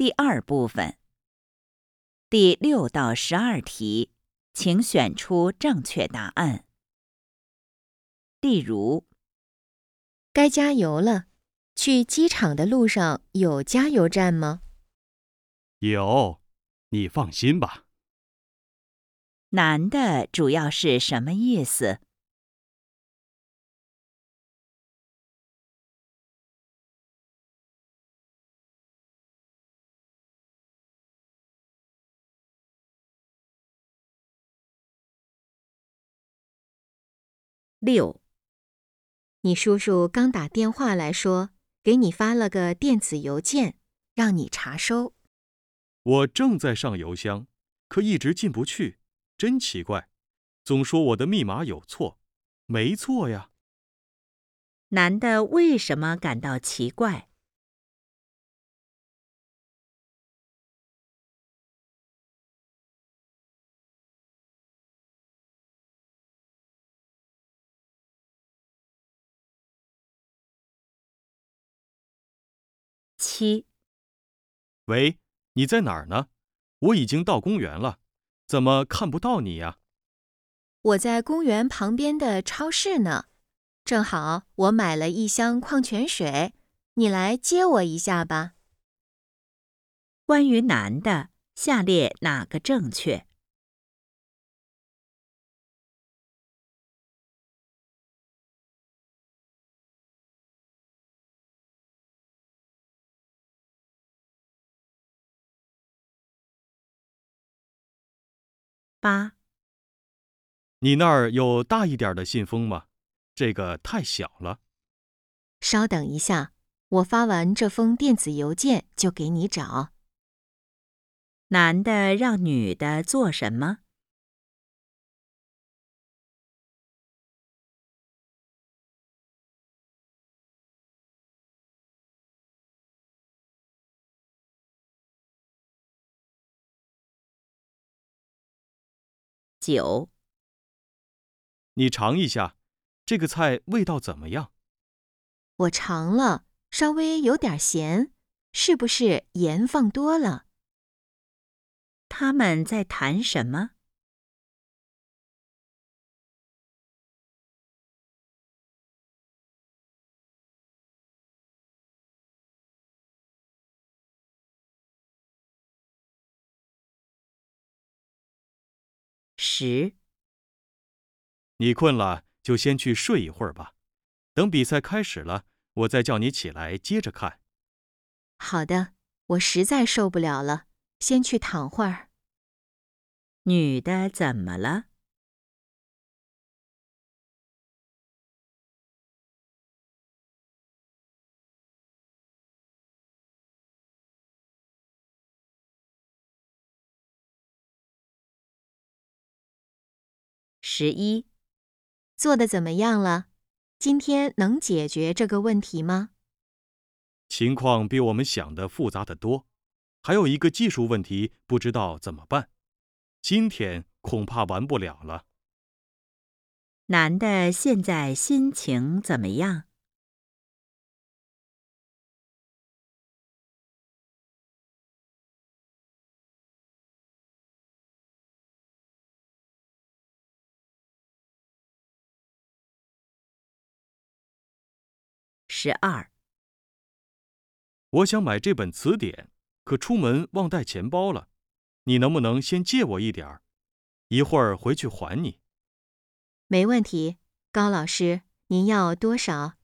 第二部分，第六到十二题，请选出正确答案。例如，该加油了。去机场的路上有加油站吗？有，你放心吧。男的主要是什么意思？六，你叔叔刚打电话来说，给你发了个电子邮件，让你查收。我正在上邮箱，可一直进不去，真奇怪，总说我的密码有错，没错呀。男的为什么感到奇怪？七，喂，你在哪儿呢？我已经到公园了，怎么看不到你呀？我在公园旁边的超市呢，正好我买了一箱矿泉水，你来接我一下吧。关于男的，下列哪个正确？八，你那儿有大一点的信封吗？这个太小了。稍等一下，我发完这封电子邮件就给你找。男的让女的做什么？九，你尝一下，这个菜味道怎么样？我尝了，稍微有点咸，是不是盐放多了？他们在谈什么？十，你困了就先去睡一会儿吧，等比赛开始了，我再叫你起来接着看。好的，我实在受不了了，先去躺会儿。女的怎么了？十一，做的怎么样了？今天能解决这个问题吗？情况比我们想的复杂的多，还有一个技术问题，不知道怎么办。今天恐怕完不了了。男的现在心情怎么样？十二，我想买这本词典，可出门忘带钱包了。你能不能先借我一点儿，一会儿回去还你？没问题，高老师，您要多少？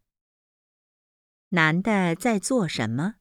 男的在做什么？